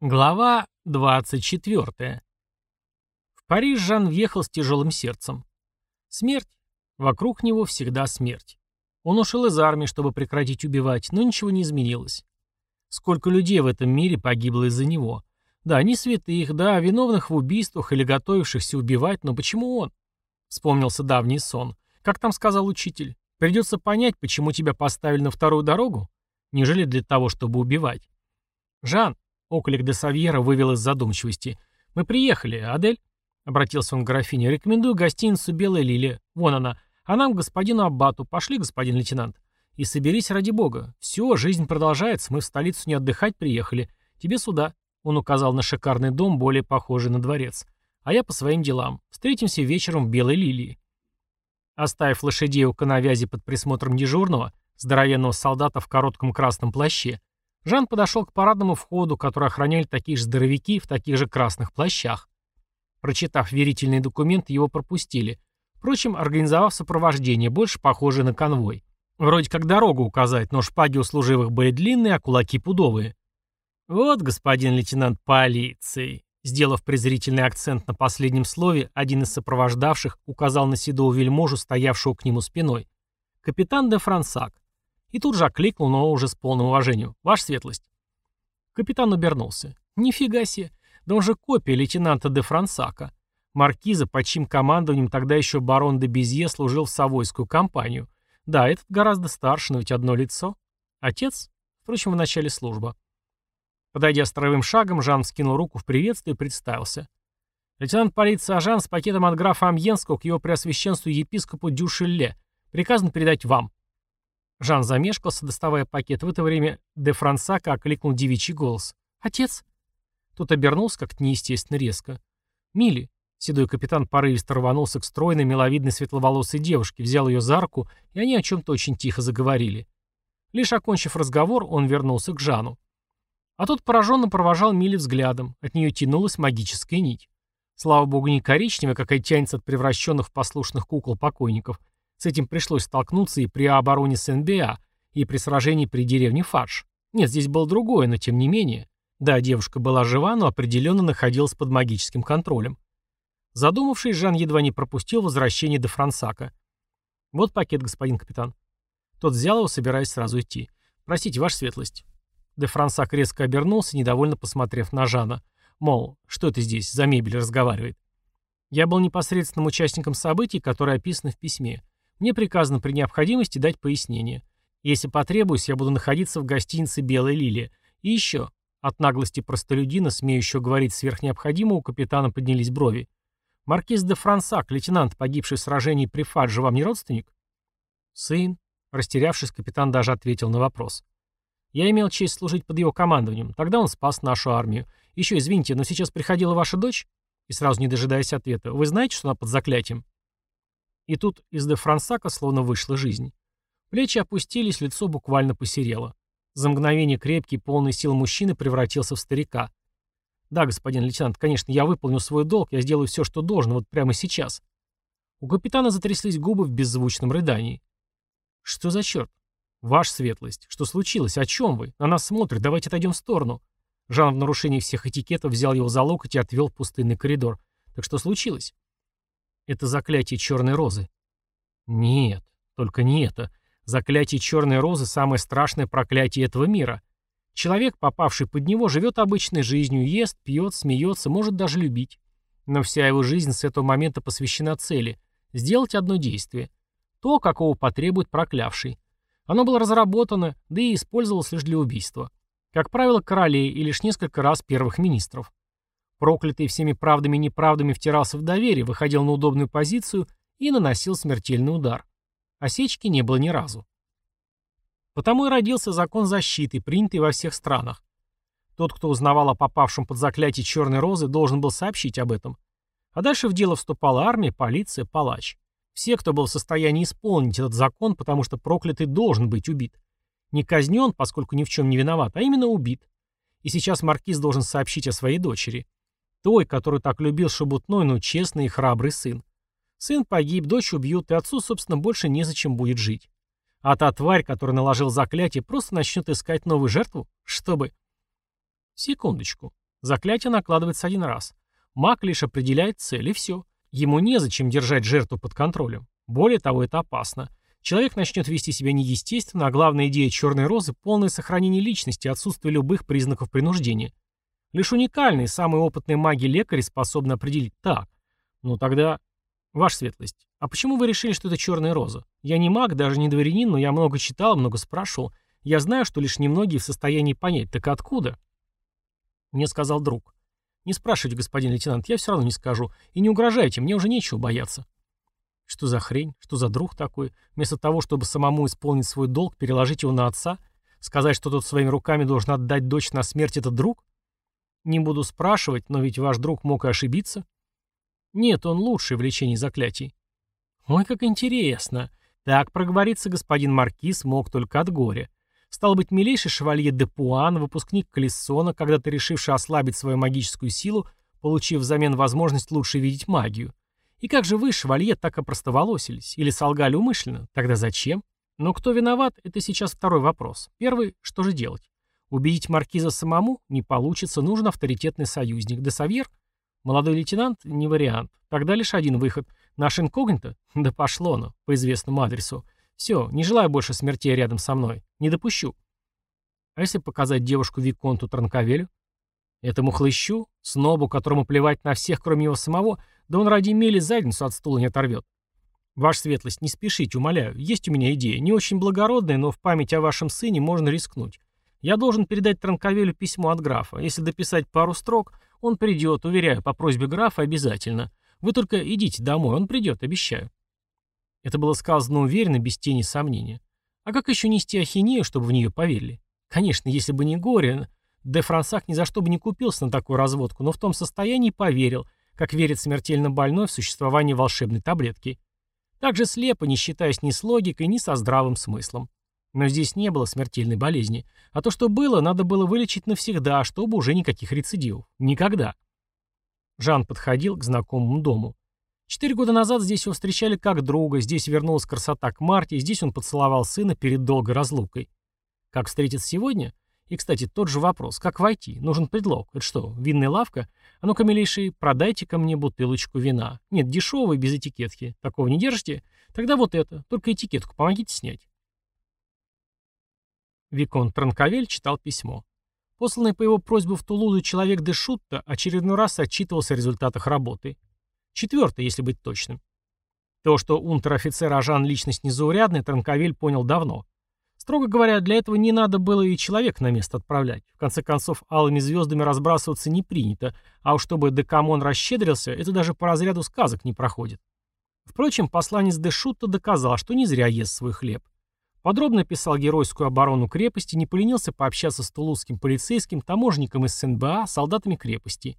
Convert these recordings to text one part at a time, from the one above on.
Глава 24. В Париж Жан въехал с тяжелым сердцем. Смерть. Вокруг него всегда смерть. Он ушел из армии, чтобы прекратить убивать, но ничего не изменилось. Сколько людей в этом мире погибло из-за него. Да, не святых, да, виновных в убийствах или готовившихся убивать, но почему он? Вспомнился давний сон. Как там сказал учитель? Придется понять, почему тебя поставили на вторую дорогу? Нежели для того, чтобы убивать? Жан, Оклик де Савьера вывел из задумчивости. «Мы приехали, Адель?» Обратился он к графине. «Рекомендую гостиницу «Белая лилия». Вон она. А нам, господину Аббату. Пошли, господин лейтенант. И соберись ради бога. Все, жизнь продолжается. Мы в столицу не отдыхать приехали. Тебе сюда». Он указал на шикарный дом, более похожий на дворец. «А я по своим делам. Встретимся вечером в «Белой лилии». Оставив лошадей у коновязи под присмотром дежурного, здоровенного солдата в коротком красном плаще, Жан подошел к парадному входу, который охраняли такие же здоровяки в таких же красных плащах. Прочитав верительный документ, его пропустили. Впрочем, организовав сопровождение, больше похожее на конвой. Вроде как дорогу указать, но шпаги у служивых были длинные, а кулаки пудовые. «Вот, господин лейтенант полиции», сделав презрительный акцент на последнем слове, один из сопровождавших указал на седого вельможу, стоявшего к нему спиной. «Капитан де Франсак. И тут же окликнул, но уже с полным уважением. «Ваша светлость». Капитан обернулся. «Нифига себе! Да он же копия лейтенанта де Франсака. Маркиза, под чьим командованием тогда еще барон де Безье служил в Савойскую компанию. Да, этот гораздо старше, но ведь одно лицо. Отец? Впрочем, в начале службы. Подойдя строевым шагом, Жан скинул руку в приветствие и представился. Лейтенант полиции Ажан с пакетом от графа Амьенского к его преосвященству епископу Дюшелле. Приказано передать вам. Жан замешкался, доставая пакет. В это время де Франсака окликнул девичий голос. «Отец?» Тут обернулся как-то неестественно резко. «Милли». Седой капитан порывисто рванулся к стройной, миловидной светловолосой девушке, взял ее за руку, и они о чем-то очень тихо заговорили. Лишь окончив разговор, он вернулся к Жану. А тот пораженно провожал Милли взглядом, от нее тянулась магическая нить. Слава богу, не коричневая, какая тянется от превращенных в послушных кукол покойников, с этим пришлось столкнуться и при обороне СНБА, и при сражении при деревне Фарш. Нет, здесь было другое, но тем не менее. Да, девушка была жива, но определенно находилась под магическим контролем. Задумавшись, Жан едва не пропустил возвращение до Франсака. «Вот пакет, господин капитан». Тот взял его, собираясь сразу идти. «Простите, ваша светлость». Де Франсак резко обернулся, недовольно посмотрев на Жана. Мол, что это здесь за мебель разговаривает? Я был непосредственным участником событий, которые описаны в письме. Мне приказано при необходимости дать пояснение. Если потребуюсь, я буду находиться в гостинице «Белая лилия». И еще. От наглости простолюдина, смеющего говорить сверх необходимого, у капитана поднялись брови. «Маркиз де Франсак, лейтенант, погибший в сражении при Фадже, вам не родственник?» «Сын», — растерявшись, капитан даже ответил на вопрос. «Я имел честь служить под его командованием. Тогда он спас нашу армию. Еще, извините, но сейчас приходила ваша дочь?» И сразу не дожидаясь ответа. «Вы знаете, что она под заклятием?» И тут из де Франсака словно вышла жизнь. Плечи опустились, лицо буквально посерело. За мгновение крепкий, полный сил мужчины превратился в старика. «Да, господин лейтенант, конечно, я выполню свой долг, я сделаю все, что должен, вот прямо сейчас». У капитана затряслись губы в беззвучном рыдании. «Что за черт? Ваша светлость. Что случилось? О чем вы? На нас смотрят, давайте отойдем в сторону». Жан в нарушении всех этикетов взял его за локоть и отвел в пустынный коридор. «Так что случилось?» Это заклятие черной розы. Нет, только не это. Заклятие черной розы – самое страшное проклятие этого мира. Человек, попавший под него, живет обычной жизнью, ест, пьет, смеется, может даже любить. Но вся его жизнь с этого момента посвящена цели – сделать одно действие. То, какого потребует проклявший. Оно было разработано, да и использовалось лишь для убийства. Как правило, королей и лишь несколько раз первых министров. Проклятый всеми правдами и неправдами втирался в доверие, выходил на удобную позицию и наносил смертельный удар. Осечки не было ни разу. Потому и родился закон защиты, принятый во всех странах. Тот, кто узнавал о попавшем под заклятие черной розы, должен был сообщить об этом. А дальше в дело вступала армия, полиция, палач. Все, кто был в состоянии исполнить этот закон, потому что проклятый должен быть убит. Не казнен, поскольку ни в чем не виноват, а именно убит. И сейчас маркиз должен сообщить о своей дочери. Той, которую так любил шебутной, но честный и храбрый сын. Сын погиб, дочь убьют, и отцу, собственно, больше незачем будет жить. А та тварь, которая наложил заклятие, просто начнет искать новую жертву, чтобы... Секундочку. Заклятие накладывается один раз. Маг лишь определяет цель, и все. Ему незачем держать жертву под контролем. Более того, это опасно. Человек начнет вести себя неестественно, а главная идея черной розы – полное сохранение личности, отсутствие любых признаков принуждения. Лишь уникальные, самые опытные маги-лекари способны определить так. Ну тогда... Ваша светлость, а почему вы решили, что это черная роза? Я не маг, даже не дворянин, но я много читал, много спрашивал. Я знаю, что лишь немногие в состоянии понять. Так откуда? Мне сказал друг. Не спрашивайте, господин лейтенант, я все равно не скажу. И не угрожайте, мне уже нечего бояться. Что за хрень? Что за друг такой? Вместо того, чтобы самому исполнить свой долг, переложить его на отца? Сказать, что тот своими руками должен отдать дочь на смерть, это друг? Не буду спрашивать, но ведь ваш друг мог и ошибиться. Нет, он лучший в лечении заклятий. Ой, как интересно. Так проговорится господин Маркиз мог только от горя. Стал быть, милейший шевалье де Пуан, выпускник Колесона, когда-то решивший ослабить свою магическую силу, получив взамен возможность лучше видеть магию. И как же вы, шевалье, так опростоволосились? Или солгали умышленно? Тогда зачем? Но кто виноват, это сейчас второй вопрос. Первый, что же делать? Убедить маркиза самому? Не получится, нужен авторитетный союзник. Де Савьер? Молодой лейтенант? Не вариант. Тогда лишь один выход. Наш инкогнито? Да пошло оно, по известному адресу. Все, не желаю больше смертей рядом со мной. Не допущу. А если показать девушку Виконту Транковелю? Этому хлыщу, снобу, которому плевать на всех, кроме его самого, да он ради мели задницу от стула не оторвет. Ваша светлость, не спешите, умоляю. Есть у меня идея, не очень благородная, но в память о вашем сыне можно рискнуть. Я должен передать Транковелю письмо от графа. Если дописать пару строк, он придет, уверяю, по просьбе графа обязательно. Вы только идите домой, он придет, обещаю. Это было сказано уверенно, без тени сомнения. А как еще нести ахинею, чтобы в нее поверили? Конечно, если бы не горе, де Франсак ни за что бы не купился на такую разводку, но в том состоянии поверил, как верит смертельно больной в существование волшебной таблетки. Так же слепо, не считаясь ни с логикой, ни со здравым смыслом. Но здесь не было смертельной болезни. А то, что было, надо было вылечить навсегда, чтобы уже никаких рецидивов. Никогда. Жан подходил к знакомому дому. Четыре года назад здесь его встречали как друга, здесь вернулась красота к Марте, здесь он поцеловал сына перед долгой разлукой. Как встретиться сегодня? И, кстати, тот же вопрос. Как войти? Нужен предлог. Это что, винная лавка? А ну-ка, милейший, продайте-ка мне бутылочку вина. Нет, дешевый, без этикетки. Такого не держите? Тогда вот это. Только этикетку помогите снять. Викон Транковель читал письмо. Посланный по его просьбу в Тулузу человек Дешутта в очередной раз отчитывался о результатах работы. Четвертый, если быть точным. То, что унтер-офицер Ажан личность незаурядная, Транковель понял давно. Строго говоря, для этого не надо было и человека на место отправлять. В конце концов, алыми звездами разбрасываться не принято, а уж чтобы Декамон расщедрился, это даже по разряду сказок не проходит. Впрочем, посланец Дешутта доказал, что не зря ест свой хлеб. Подробно писал геройскую оборону крепости, не поленился пообщаться с тулузским полицейским, таможником из СНБА, солдатами крепости.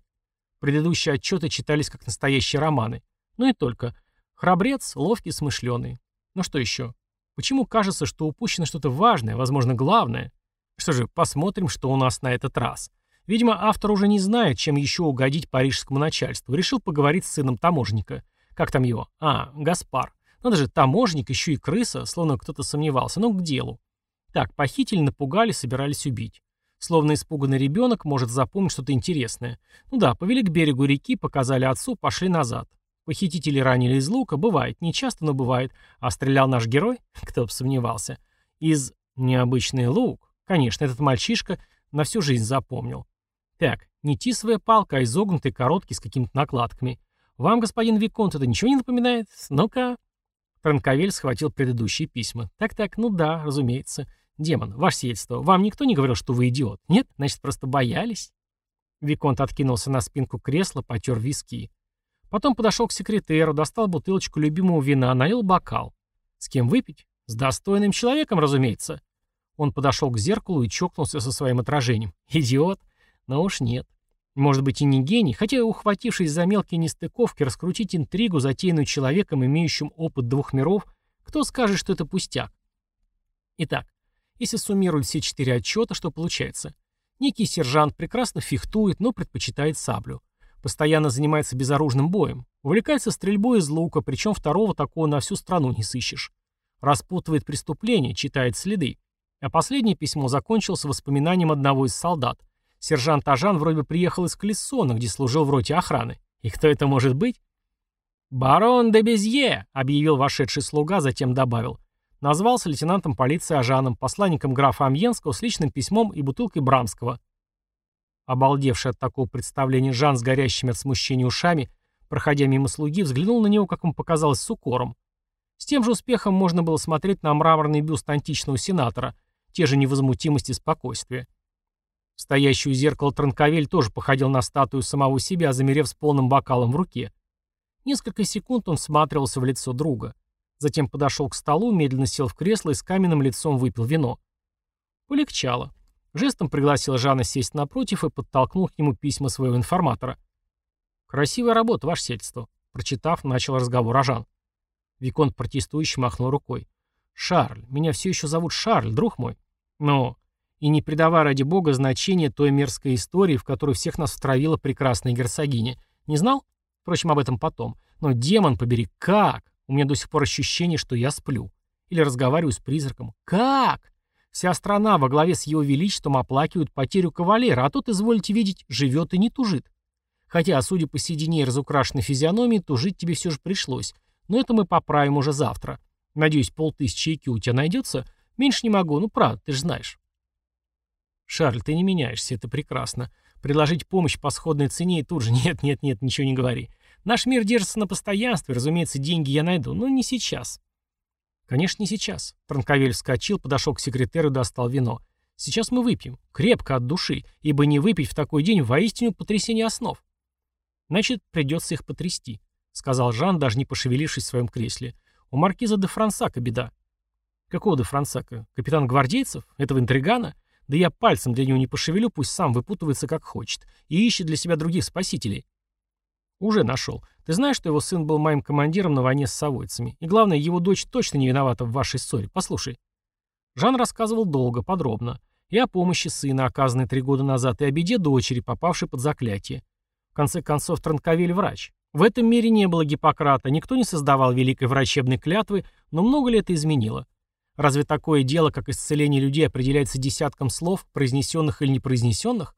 Предыдущие отчеты читались как настоящие романы. Ну и только. Храбрец, ловкий, смышленый. Ну что еще? Почему кажется, что упущено что-то важное, возможно, главное? Что же, посмотрим, что у нас на этот раз. Видимо, автор уже не знает, чем еще угодить парижскому начальству. Решил поговорить с сыном таможника. Как там его? А, Гаспар. Надо же, таможник, еще и крыса, словно кто-то сомневался. Ну, к делу. Так, похитили, напугали, собирались убить. Словно испуганный ребенок может запомнить что-то интересное. Ну да, повели к берегу реки, показали отцу, пошли назад. Похитители ранили из лука, бывает, не часто, но бывает. А стрелял наш герой? Кто бы сомневался. Из необычный лук. Конечно, этот мальчишка на всю жизнь запомнил. Так, не тисовая палка, а изогнутый, короткий, с какими-то накладками. Вам, господин Виконт, это ничего не напоминает? Ну-ка. Франковель схватил предыдущие письма. Так-так, ну да, разумеется. «Демон, ваше сельство, вам никто не говорил, что вы идиот? Нет? Значит, просто боялись?» Виконт откинулся на спинку кресла, потер виски. Потом подошел к секретеру, достал бутылочку любимого вина, налил бокал. С кем выпить? С достойным человеком, разумеется. Он подошел к зеркалу и чокнулся со своим отражением. Идиот? Но уж нет. Может быть и не гений, хотя, ухватившись за мелкие нестыковки, раскрутить интригу, затеянную человеком, имеющим опыт двух миров, кто скажет, что это пустяк? Итак, если суммировать все четыре отчета, что получается? Некий сержант прекрасно фехтует, но предпочитает саблю. Постоянно занимается безоружным боем. Увлекается стрельбой из лука, причем второго такого на всю страну не сыщешь. Распутывает преступления, читает следы. А последнее письмо закончилось воспоминанием одного из солдат. Сержант Ажан вроде бы приехал из Колесона, где служил в роте охраны. И кто это может быть? «Барон де Безье», — объявил вошедший слуга, затем добавил. Назвался лейтенантом полиции Ажаном, посланником графа Амьенского с личным письмом и бутылкой Брамского. Обалдевший от такого представления Жан с горящими от смущения ушами, проходя мимо слуги, взглянул на него, как ему показалось, с укором. С тем же успехом можно было смотреть на мраморный бюст античного сенатора, те же невозмутимость и спокойствие. Стоящий у зеркала Транковель тоже походил на статую самого себя, замерев с полным бокалом в руке. Несколько секунд он всматривался в лицо друга. Затем подошел к столу, медленно сел в кресло и с каменным лицом выпил вино. Полегчало. Жестом пригласил Жана сесть напротив и подтолкнул к нему письма своего информатора. «Красивая работа, ваше сельство», — прочитав, начал разговор Ажан. Виконт протестующий махнул рукой. «Шарль, меня все еще зовут Шарль, друг мой. Но...» И не придавая ради бога значения той мерзкой истории, в которую всех нас втравила прекрасная герцогиня. Не знал? Впрочем, об этом потом. Но, демон побери, как? У меня до сих пор ощущение, что я сплю. Или разговариваю с призраком. Как? Вся страна во главе с его величеством оплакивает потерю кавалера, а тот, изволите видеть, живет и не тужит. Хотя, судя по седине и разукрашенной физиономии, тужить тебе все же пришлось. Но это мы поправим уже завтра. Надеюсь, полтысячи IQ у тебя найдется? Меньше не могу, ну правда, ты же знаешь. Шарль, ты не меняешься, это прекрасно. Предложить помощь по сходной цене и тут же нет, нет, нет, ничего не говори. Наш мир держится на постоянстве, разумеется, деньги я найду, но не сейчас. «Конечно, не сейчас». Транковель вскочил, подошел к секретеру и достал вино. «Сейчас мы выпьем. Крепко, от души, ибо не выпить в такой день воистину потрясение основ». «Значит, придется их потрясти», — сказал Жан, даже не пошевелившись в своем кресле. «У маркиза де Франсака беда». «Какого де Франсака? Капитан гвардейцев? Этого интригана? Да я пальцем для него не пошевелю, пусть сам выпутывается как хочет. И ищет для себя других спасителей». «Уже нашел. Ты знаешь, что его сын был моим командиром на войне с совойцами? И главное, его дочь точно не виновата в вашей ссоре. Послушай». Жан рассказывал долго, подробно. И о помощи сына, оказанной три года назад, и о беде дочери, попавшей под заклятие. В конце концов, Транковель врач. В этом мире не было Гиппократа, никто не создавал великой врачебной клятвы, но много ли это изменило? Разве такое дело, как исцеление людей, определяется десятком слов, произнесенных или непроизнесенных?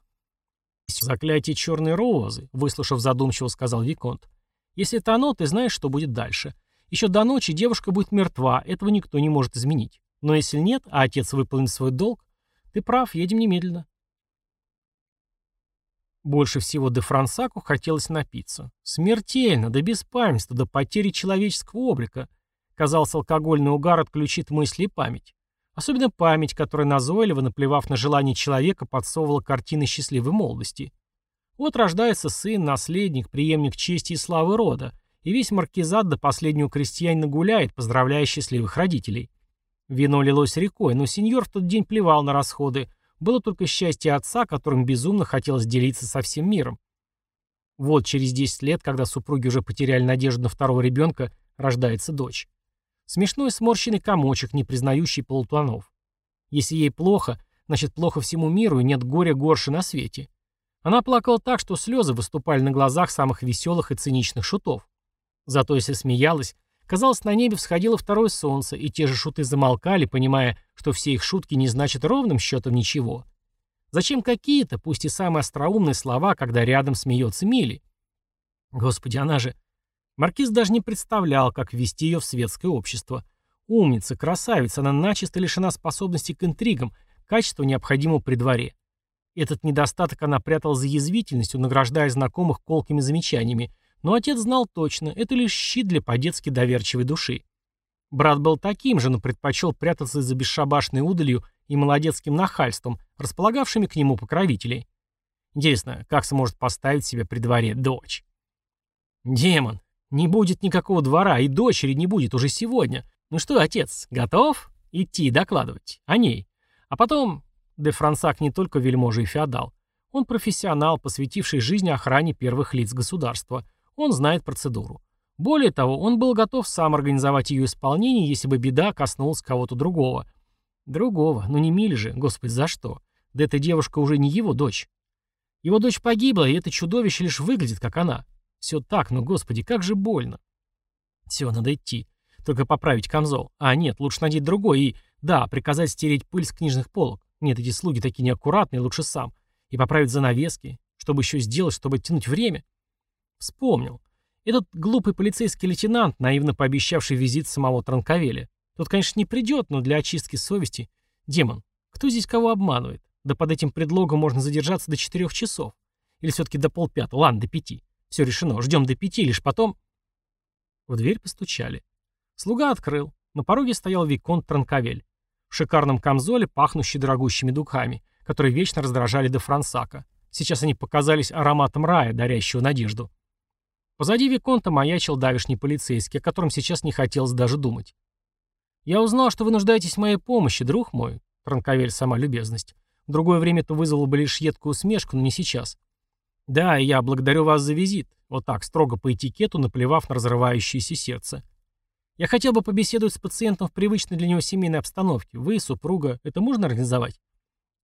«Заклятие черной розы», — выслушав задумчиво, сказал Виконт. «Если это оно, ты знаешь, что будет дальше. Еще до ночи девушка будет мертва, этого никто не может изменить. Но если нет, а отец выполнит свой долг, ты прав, едем немедленно». Больше всего де Франсаку хотелось напиться. Смертельно, до беспамятства, до потери человеческого облика. Казалось, алкогольный угар отключит мысли и память. Особенно память, которая назойливо, наплевав на желание человека, подсовывала картины счастливой молодости. Вот рождается сын, наследник, преемник чести и славы рода, и весь маркизат до последнего крестьянина гуляет, поздравляя счастливых родителей. Вино лилось рекой, но сеньор в тот день плевал на расходы. Было только счастье отца, которым безумно хотелось делиться со всем миром. Вот через 10 лет, когда супруги уже потеряли надежду на второго ребенка, рождается дочь. Смешной сморщенный комочек, не признающий полутонов. Если ей плохо, значит плохо всему миру и нет горя горше на свете. Она плакала так, что слезы выступали на глазах самых веселых и циничных шутов. Зато если смеялась, казалось, на небе всходило второе солнце, и те же шуты замолкали, понимая, что все их шутки не значат ровным счетом ничего. Зачем какие-то, пусть и самые остроумные слова, когда рядом смеется Мили? Господи, она же... Маркиз даже не представлял, как ввести ее в светское общество. Умница, красавица, она начисто лишена способности к интригам, качества, необходимого при дворе. Этот недостаток она прятала за язвительностью, награждая знакомых колкими замечаниями, но отец знал точно, это лишь щит для по-детски доверчивой души. Брат был таким же, но предпочел прятаться за бесшабашной удалью и молодецким нахальством, располагавшими к нему покровителей. Интересно, как сможет поставить себя при дворе дочь? Демон, не будет никакого двора, и дочери не будет уже сегодня. Ну что, отец, готов идти докладывать о ней? А потом... Де Франсак не только вельможа и феодал. Он профессионал, посвятивший жизни охране первых лиц государства. Он знает процедуру. Более того, он был готов сам организовать ее исполнение, если бы беда коснулась кого-то другого. Другого, ну не Миль же, господи, за что? Да эта девушка уже не его дочь. Его дочь погибла, и это чудовище лишь выглядит, как она. Все так, но, господи, как же больно. Все, надо идти. Только поправить камзол. А, нет, лучше надеть другой и, да, приказать стереть пыль с книжных полок. Нет, эти слуги такие неаккуратные, лучше сам. И поправить занавески. Чтобы еще сделать, чтобы тянуть время. Вспомнил. Этот глупый полицейский лейтенант, наивно пообещавший визит самого Транковеля. Тот, конечно, не придет, но для очистки совести... Демон, кто здесь кого обманывает? Да под этим предлогом можно задержаться до четырех часов. Или все-таки до полпятого, ладно, до пяти. Все решено, ждем до пяти, лишь потом... В дверь постучали. Слуга открыл. На пороге стоял Виконт Транковель. В шикарном камзоле, пахнущий дорогущими духами, которые вечно раздражали до Франсака. Сейчас они показались ароматом рая, дарящего надежду. Позади Виконта маячил давишний полицейский, о котором сейчас не хотелось даже думать. «Я узнал, что вы нуждаетесь в моей помощи, друг мой», — Транковель сама любезность. В другое время это вызвало бы лишь едкую усмешку, но не сейчас. «Да, я благодарю вас за визит», вот так, строго по этикету, наплевав на разрывающееся сердце. «Я хотел бы побеседовать с пациентом в привычной для него семейной обстановке. Вы, супруга, это можно организовать?»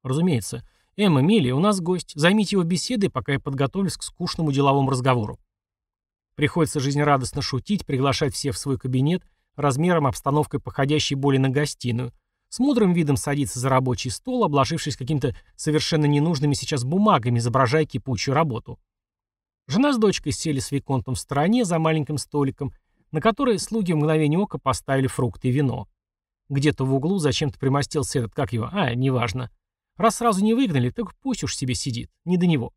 «Разумеется. Эмма, Милли, у нас гость. Займите его беседой, пока я подготовлюсь к скучному деловому разговору». Приходится жизнерадостно шутить, приглашать всех в свой кабинет, размером обстановкой походящей более на гостиную, с мудрым видом садиться за рабочий стол, обложившись какими-то совершенно ненужными сейчас бумагами, изображая кипучую работу. Жена с дочкой сели с Виконтом в стороне за маленьким столиком, на который слуги в мгновение ока поставили фрукты и вино. Где-то в углу зачем-то примостился этот, как его, а, неважно. Раз сразу не выгнали, так пусть уж себе сидит, не до него.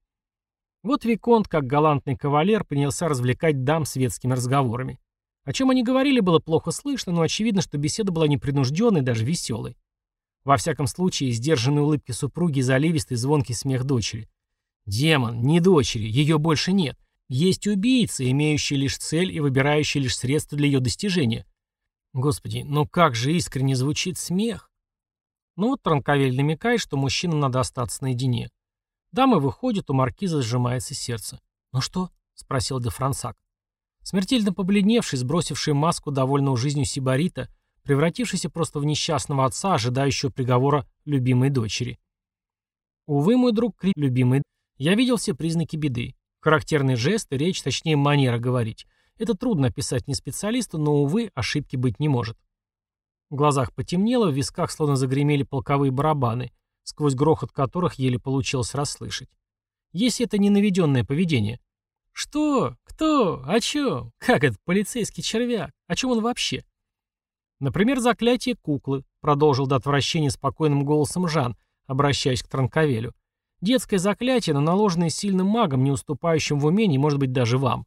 Вот Виконт, как галантный кавалер, принялся развлекать дам светскими разговорами. О чем они говорили, было плохо слышно, но очевидно, что беседа была непринужденной, даже веселой. Во всяком случае, сдержанные улыбки супруги и заливистый звонкий смех дочери. Демон, не дочери, ее больше нет. Есть убийцы, имеющие лишь цель и выбирающие лишь средства для ее достижения. Господи, ну как же искренне звучит смех. Ну вот Транковель намекает, что мужчинам надо остаться наедине. Дамы выходят, у маркиза сжимается сердце. «Ну что?» — спросил де Франсак. Смертельно побледневший, сбросивший маску довольного жизнью сибарита, превратившийся просто в несчастного отца, ожидающего приговора любимой дочери. Увы, мой друг Крип, любимый, я видел все признаки беды. Характерный жест и речь, точнее манера говорить. Это трудно описать не специалисту, но, увы, ошибки быть не может. В глазах потемнело, в висках словно загремели полковые барабаны, сквозь грохот которых еле получилось расслышать. Если это не наведенное поведение. Что? Кто? О чем? Как это полицейский червяк? О чем он вообще? Например, заклятие куклы, продолжил до отвращения спокойным голосом Жан, обращаясь к Транковелю. Детское заклятие, но наложенное сильным магом, не уступающим в умении, может быть, даже вам.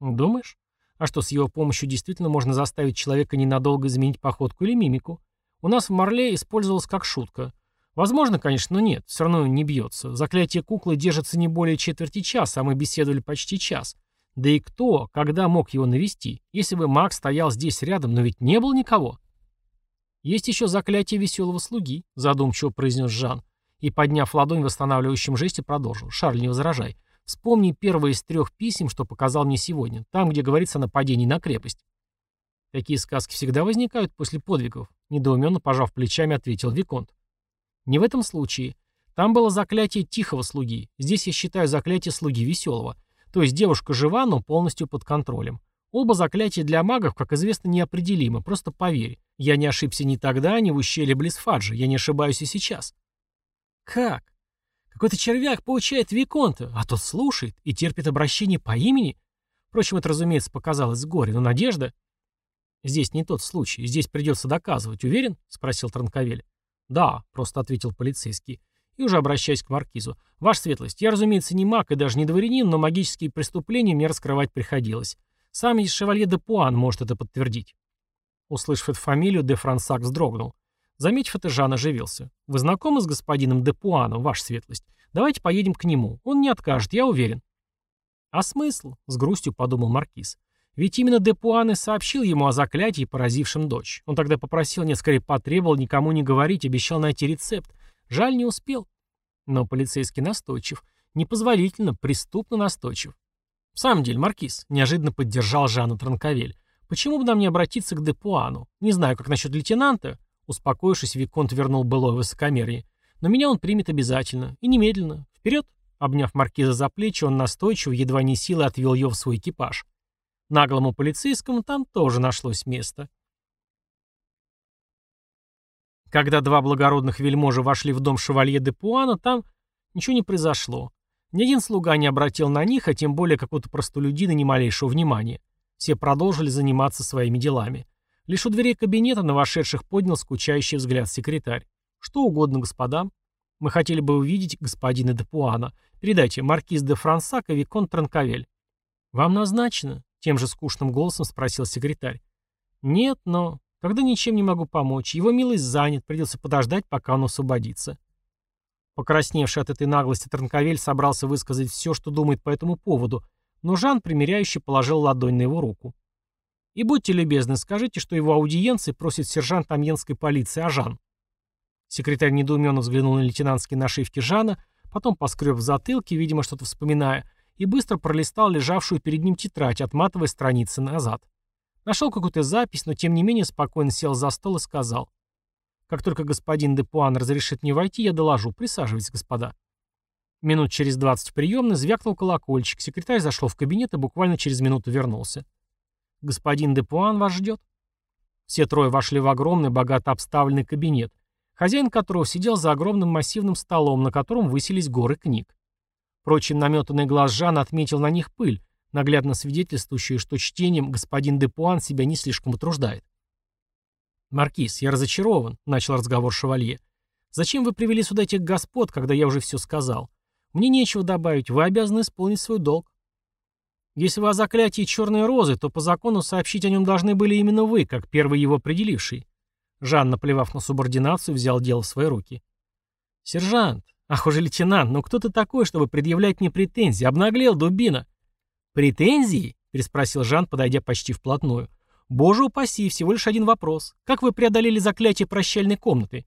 Думаешь? А что, с его помощью действительно можно заставить человека ненадолго изменить походку или мимику? У нас в Марле использовалось как шутка. Возможно, конечно, но нет, все равно не бьется. Заклятие куклы держится не более четверти часа, а мы беседовали почти час. Да и кто, когда мог его навести? Если бы маг стоял здесь рядом, но ведь не было никого. Есть еще заклятие веселого слуги, задумчиво произнес Жан. И, подняв ладонь в восстанавливающем жесте, продолжил. Шарль, не возражай. Вспомни первое из трех писем, что показал мне сегодня, там, где говорится о нападении на крепость. Такие сказки всегда возникают после подвигов, недоуменно пожав плечами, ответил Виконт. Не в этом случае. Там было заклятие тихого слуги. Здесь я считаю заклятие слуги веселого. То есть девушка жива, но полностью под контролем. Оба заклятия для магов, как известно, неопределимы. Просто поверь. Я не ошибся ни тогда, ни в ущелье Блисфаджи. Я не ошибаюсь и сейчас. Как? Какой-то червяк получает Виконта, а тот слушает и терпит обращение по имени? Впрочем, это, разумеется, показалось с горя, но надежда... Здесь не тот случай, здесь придется доказывать, уверен? Спросил Транковель. «Да», — просто ответил полицейский. И уже обращаясь к маркизу. «Ваша светлость, я, разумеется, не маг и даже не дворянин, но магические преступления мне раскрывать приходилось. Сам есть шевалье де Пуан может это подтвердить». Услышав эту фамилию, де Франсак вздрогнул. Заметив это, Жан оживился. «Вы знакомы с господином де Пуаном, ваша светлость? Давайте поедем к нему. Он не откажет, я уверен». «А смысл?» — с грустью подумал маркиз. Ведь именно Депуан и сообщил ему о заклятии, поразившем дочь. Он тогда попросил, нет, скорее потребовал никому не говорить, обещал найти рецепт. Жаль, не успел. Но полицейский настойчив. Непозволительно, преступно настойчив. В самом деле, Маркиз неожиданно поддержал Жанну Транковель. Почему бы нам не обратиться к Депуану? Не знаю, как насчет лейтенанта. Успокоившись, Виконт вернул былое высокомерие. Но меня он примет обязательно. И немедленно. Вперед! Обняв Маркиза за плечи, он настойчиво, едва не силой отвел ее в свой экипаж. Наглому полицейскому там тоже нашлось место. Когда два благородных вельможи вошли в дом шевалье де Пуана, там Ничего не произошло. Ни один слуга не обратил на них, а тем более какого-то простолюдина ни малейшего внимания. Все продолжили заниматься своими делами. Лишь у дверей кабинета на вошедших поднял скучающий взгляд секретарь. «Что угодно, господам. Мы хотели бы увидеть господина де Пуана. Передайте, маркиз де Франсак и Викон Транковель». «Вам назначено?» — тем же скучным голосом спросил секретарь. «Нет, но...» «Тогда ничем не могу помочь. Его милость занят, придется подождать, пока он освободится». Покрасневший от этой наглости Транковель собрался высказать все, что думает по этому поводу, но Жан, примиряющий, положил ладонь на его руку. «И будьте любезны, скажите, что его аудиенции просит сержант амьенской полиции Ажан». Секретарь недоуменно взглянул на лейтенантские нашивки Жана, потом поскреб в затылке, видимо, что-то вспоминая, и быстро пролистал лежавшую перед ним тетрадь, отматывая страницы назад. Нашел какую-то запись, но тем не менее спокойно сел за стол и сказал. «Как только господин Депуан разрешит мне войти, я доложу. Присаживайтесь, господа». Минут через двадцать в приемной звякнул колокольчик. Секретарь зашел в кабинет и буквально через минуту вернулся. «Господин Депуан вас ждет?» Все трое вошли в огромный, богато обставленный кабинет, хозяин которого сидел за огромным массивным столом, на котором высились горы книг. Впрочем, наметанный глаз Жана отметил на них пыль, наглядно свидетельствующую, что чтением господин Депуан себя не слишком утруждает. «Маркиз, я разочарован», — начал разговор шевалье. «Зачем вы привели сюда этих господ, когда я уже все сказал? Мне нечего добавить, вы обязаны исполнить свой долг». «Если вы о заклятии черной розы, то по закону сообщить о нем должны были именно вы, как первый его определивший. Жан, наплевав на субординацию, взял дело в свои руки. «Сержант! Ах, уже лейтенант, ну кто ты такой, чтобы предъявлять мне претензии? Обнаглел, дубина!» «Претензии?» — переспросил Жан, подойдя почти вплотную. «Боже упаси, всего лишь один вопрос. Как вы преодолели заклятие прощальной комнаты?»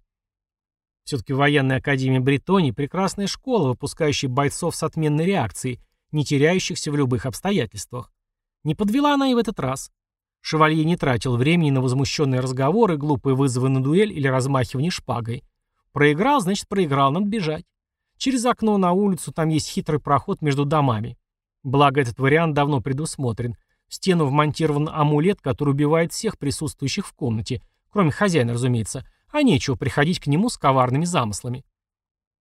Все-таки военная академия Бретонии — прекрасная школа, выпускающая бойцов с отменной реакцией, не теряющихся в любых обстоятельствах. Не подвела она и в этот раз. Шевалье не тратил времени на возмущенные разговоры, глупые вызовы на дуэль или размахивание шпагой. Проиграл, значит проиграл, надо бежать. Через окно на улицу там есть хитрый проход между домами. Благо этот вариант давно предусмотрен. В стену вмонтирован амулет, который убивает всех присутствующих в комнате, кроме хозяина, разумеется, а нечего приходить к нему с коварными замыслами.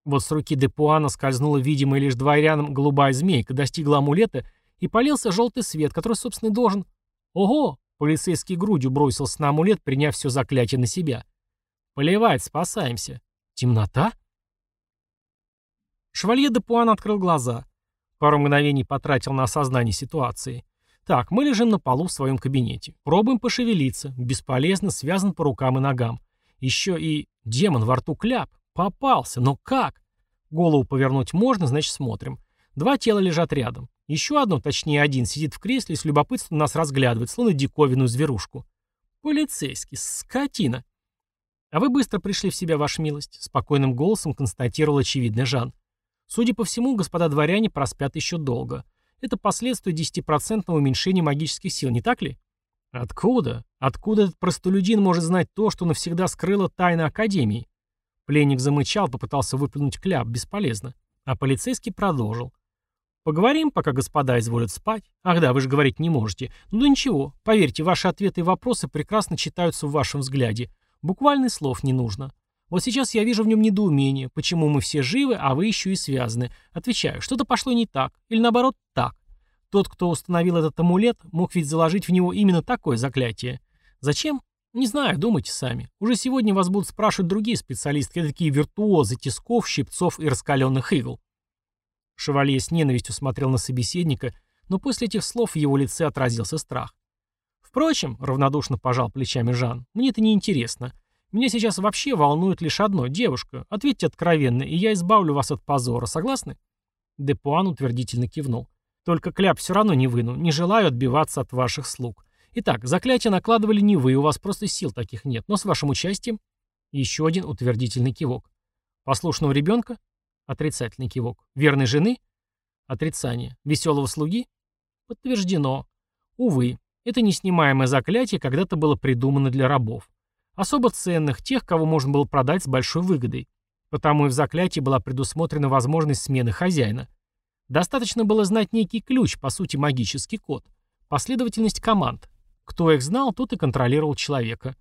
Вот с руки Депуана скользнула видимая лишь двойряном голубая змейка, достигла амулета и полился желтый свет, который, собственно, должен... Ого! Полицейский грудью бросился на амулет, приняв все заклятие на себя. «Поливать, спасаемся». «Темнота?» Швалье де Пуан открыл глаза. Пару мгновений потратил на осознание ситуации. Так, мы лежим на полу в своем кабинете. Пробуем пошевелиться. Бесполезно, связан по рукам и ногам. Еще и демон во рту кляп. Попался. Но как? Голову повернуть можно, значит смотрим. Два тела лежат рядом. Еще одно, точнее один, сидит в кресле и с любопытством нас разглядывает, словно диковинную зверушку. Полицейский, скотина. А вы быстро пришли в себя, ваша милость, спокойным голосом констатировал очевидный Жан. Судя по всему, господа дворяне проспят еще долго. Это последствия 10% уменьшения магических сил, не так ли? Откуда? Откуда этот простолюдин может знать то, что навсегда скрыла тайна Академии? Пленник замычал, попытался выплюнуть кляп, бесполезно. А полицейский продолжил. Поговорим, пока господа изволят спать. Ах да, вы же говорить не можете. Ну ничего, поверьте, ваши ответы и вопросы прекрасно читаются в вашем взгляде. Буквальных слов не нужно. Вот сейчас я вижу в нем недоумение, почему мы все живы, а вы еще и связаны. Отвечаю, что-то пошло не так. Или наоборот, так. Тот, кто установил этот амулет, мог ведь заложить в него именно такое заклятие. Зачем? Не знаю, думайте сами. Уже сегодня вас будут спрашивать другие специалисты, такие виртуозы тисков, щипцов и раскаленных игл. Шевалье с ненавистью смотрел на собеседника, но после этих слов в его лице отразился страх. «Впрочем», — равнодушно пожал плечами Жан, — «мне это не Меня сейчас вообще волнует лишь одно — девушка. Ответьте откровенно, и я избавлю вас от позора. Согласны?» Депуан утвердительно кивнул. «Только кляп все равно не выну. Не желаю отбиваться от ваших слуг. Итак, заклятие накладывали не вы, у вас просто сил таких нет, но с вашим участием...» Еще один утвердительный кивок. «Послушного ребенка?» Отрицательный кивок. Верной жены? Отрицание. Веселого слуги? Подтверждено. Увы, это неснимаемое заклятие когда-то было придумано для рабов. Особо ценных, тех, кого можно было продать с большой выгодой. Потому и в заклятии была предусмотрена возможность смены хозяина. Достаточно было знать некий ключ, по сути магический код. Последовательность команд. Кто их знал, тот и контролировал человека.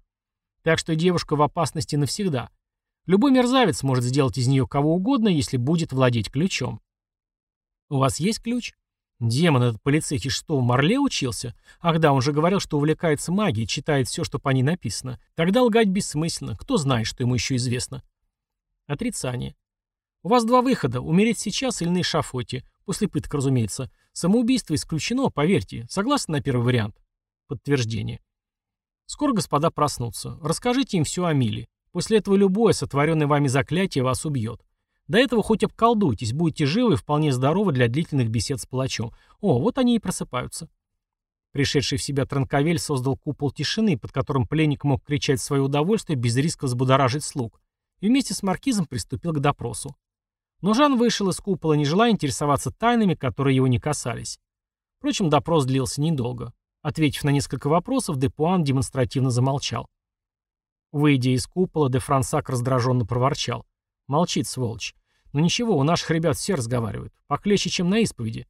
Так что девушка в опасности навсегда. Любой мерзавец может сделать из нее кого угодно, если будет владеть ключом. У вас есть ключ? Демон этот полицейский что, в Марле учился? Ах да, он же говорил, что увлекается магией, читает все, что по ней написано. Тогда лгать бессмысленно. Кто знает, что ему еще известно? Отрицание. У вас два выхода. Умереть сейчас или на эшафоте. После пыток, разумеется. Самоубийство исключено, поверьте. Согласны на первый вариант? Подтверждение. Скоро господа проснутся. Расскажите им все о Миле. После этого любое сотворенное вами заклятие вас убьет. До этого хоть обколдуйтесь, будете живы и вполне здоровы для длительных бесед с палачом. О, вот они и просыпаются. Пришедший в себя Транковель создал купол тишины, под которым пленник мог кричать свое удовольствие без риска взбудоражить слуг, и вместе с маркизом приступил к допросу. Но Жан вышел из купола, не желая интересоваться тайнами, которые его не касались. Впрочем, допрос длился недолго. Ответив на несколько вопросов, Депуан демонстративно замолчал. Выйдя из купола, де Франсак раздраженно проворчал. «Молчит, сволочь. Но ничего, у наших ребят все разговаривают. Похлеще, чем на исповеди».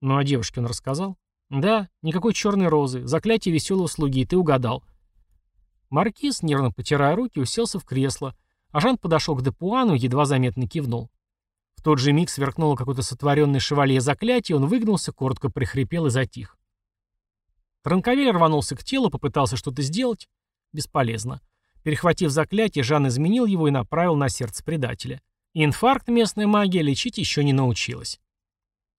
«Ну, а девушке он рассказал?» «Да, никакой черной розы. Заклятие веселого слуги, ты угадал». Маркиз, нервно потирая руки, уселся в кресло, а Жан подошел к Депуану и едва заметно кивнул. В тот же миг сверкнуло какое-то сотворенное шевалье заклятие, он выгнулся, коротко прихрипел и затих. Транковель рванулся к телу, попытался что-то сделать. Бесполезно. Перехватив заклятие, Жан изменил его и направил на сердце предателя. Инфаркт местная магия лечить еще не научилась.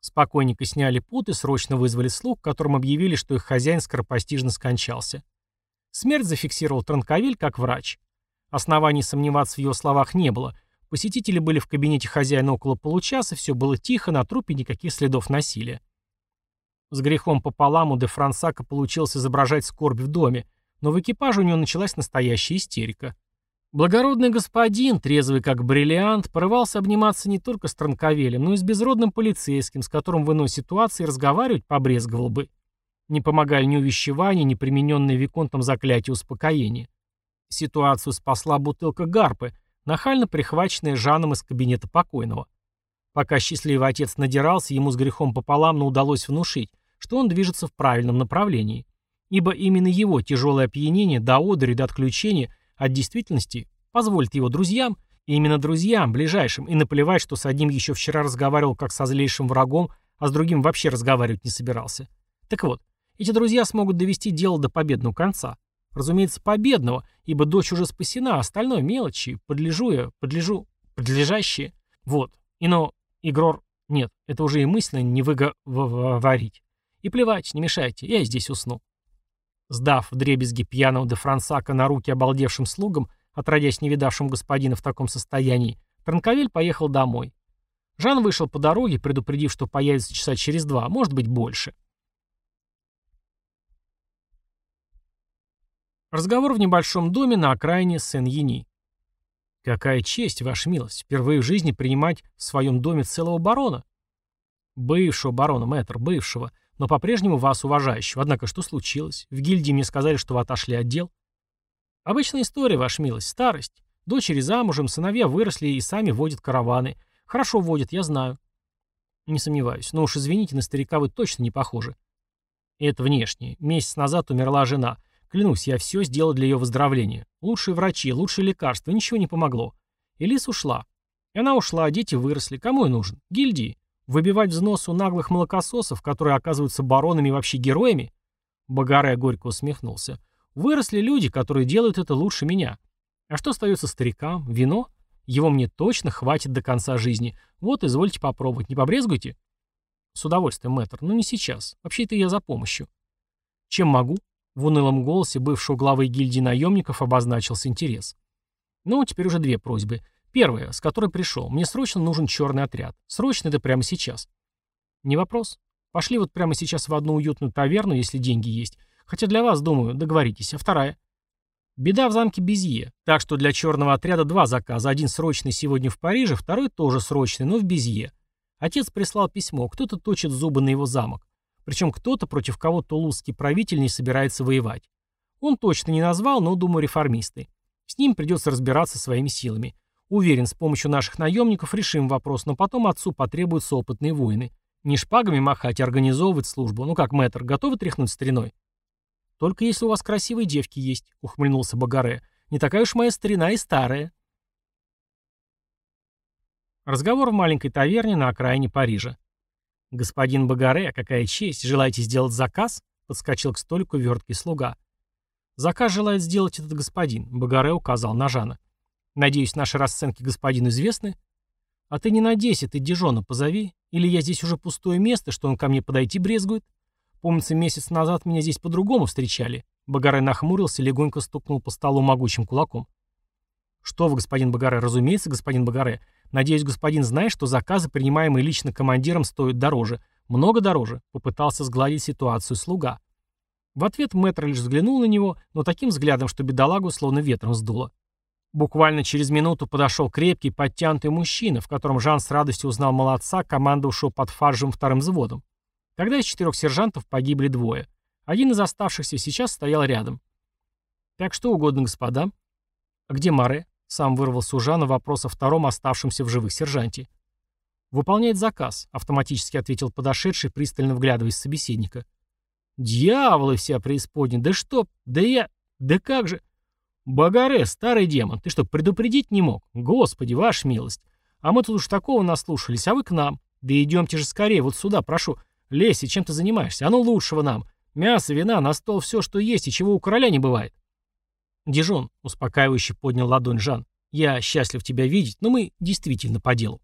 Спокойненько сняли путы, срочно вызвали слуг, которым объявили, что их хозяин скоропостижно скончался. Смерть зафиксировал Транковель как врач. Оснований сомневаться в его словах не было. Посетители были в кабинете хозяина около получаса, все было тихо, на трупе никаких следов насилия. С грехом пополам у де Франсака получилось изображать скорбь в доме, но в экипаже у него началась настоящая истерика. Благородный господин, трезвый как бриллиант, порывался обниматься не только с Транковелем, но и с безродным полицейским, с которым в иной ситуации разговаривать побрезговал бы. Не помогали ни увещевания, ни примененные Виконтом заклятия успокоения. Ситуацию спасла бутылка гарпы, нахально прихваченная Жаном из кабинета покойного. Пока счастливый отец надирался, ему с грехом пополам, но удалось внушить, что он движется в правильном направлении. Ибо именно его тяжелое опьянение до одури до отключения от действительности позволит его друзьям, и именно друзьям, ближайшим, и наплевать, что с одним еще вчера разговаривал как со злейшим врагом, а с другим вообще разговаривать не собирался. Так вот, эти друзья смогут довести дело до победного конца. Разумеется, победного, ибо дочь уже спасена, а остальное мелочи, подлежу я, подлежу, подлежащие. Вот. И но, Игрор, нет, это уже и мысленно не выговорить. И плевать, не мешайте, я здесь усну. Сдав в дребезги пьяного де Франсака на руки обалдевшим слугам, отродясь не видавшим господина в таком состоянии, Транковель поехал домой. Жан вышел по дороге, предупредив, что появится часа через два, может быть больше. Разговор в небольшом доме на окраине Сен-Яни. «Какая честь, ваша милость, впервые в жизни принимать в своем доме целого барона». «Бывшего барона, мэтр, бывшего, но по-прежнему вас уважающего. Однако что случилось? В гильдии мне сказали, что вы отошли от дел». «Обычная история, ваша милость, старость. Дочери замужем, сыновья выросли и сами водят караваны. Хорошо водят, я знаю». «Не сомневаюсь, но уж извините, на старика вы точно не похожи». «Это внешне. Месяц назад умерла жена». Клянусь, я все сделал для ее выздоровления. Лучшие врачи, лучшие лекарства, ничего не помогло. Элис ушла. И она ушла, дети выросли. Кому я нужен? Гильдии. Выбивать взнос у наглых молокососов, которые оказываются баронами и вообще героями? Багаре горько усмехнулся. Выросли люди, которые делают это лучше меня. А что остается старикам? Вино? Его мне точно хватит до конца жизни. Вот, извольте попробовать. Не побрезгуйте? С удовольствием, мэтр. Но не сейчас. Вообще-то я за помощью. Чем могу? В унылом голосе бывшего главы гильдии наемников обозначился интерес. Ну, теперь уже две просьбы. Первая, с которой пришел. Мне срочно нужен черный отряд. Срочно это прямо сейчас. Не вопрос. Пошли вот прямо сейчас в одну уютную таверну, если деньги есть. Хотя для вас, думаю, договоритесь. А вторая? Беда в замке Безье. Так что для черного отряда два заказа. Один срочный сегодня в Париже, второй тоже срочный, но в Безье. Отец прислал письмо. Кто-то точит зубы на его замок. Причем кто-то, против кого тулузский правитель не собирается воевать. Он точно не назвал, но, думаю, реформисты. С ним придется разбираться своими силами. Уверен, с помощью наших наемников решим вопрос, но потом отцу потребуются опытные воины. Не шпагами махать, а организовывать службу. Ну как, мэтр, готовы тряхнуть стариной? Только если у вас красивые девки есть, ухмыльнулся Багаре. Не такая уж моя старина и старая. Разговор в маленькой таверне на окраине Парижа. «Господин Багаре, какая честь! Желаете сделать заказ?» Подскочил к столику верткий слуга. «Заказ желает сделать этот господин», — Багаре указал на Жана. «Надеюсь, наши расценки господину известны?» «А ты не надейся, ты Дижона позови. Или я здесь уже пустое место, что он ко мне подойти брезгует? Помнится, месяц назад меня здесь по-другому встречали». Багаре нахмурился, легонько стукнул по столу могучим кулаком. «Что вы, господин Багаре? Разумеется, господин Багаре. Надеюсь, господин знает, что заказы, принимаемые лично командиром, стоят дороже. Много дороже», — попытался сгладить ситуацию слуга. В ответ мэтр лишь взглянул на него, но таким взглядом, что бедолагу словно ветром сдуло. Буквально через минуту подошел крепкий, подтянутый мужчина, в котором Жан с радостью узнал молодца, командовавшего под фаржем вторым взводом. Тогда из четырех сержантов погибли двое. Один из оставшихся сейчас стоял рядом. «Так что угодно, господа». «А где Маре?» — сам вырвался у Жана вопрос о втором оставшемся в живых сержанте. «Выполняет заказ», — автоматически ответил подошедший, пристально вглядываясь в собеседника. «Дьяволы вся преисподня! Да что? Да я... Да как же...» «Багаре, старый демон, ты что, предупредить не мог? Господи, ваша милость! А мы тут уж такого наслушались, а вы к нам. Да идемте же скорее, вот сюда, прошу. Леся, чем ты занимаешься? А ну лучшего нам. Мясо, вина, на стол все, что есть, и чего у короля не бывает». «Дижон», — успокаивающе поднял ладонь Жан, — «я счастлив тебя видеть, но мы действительно по делу».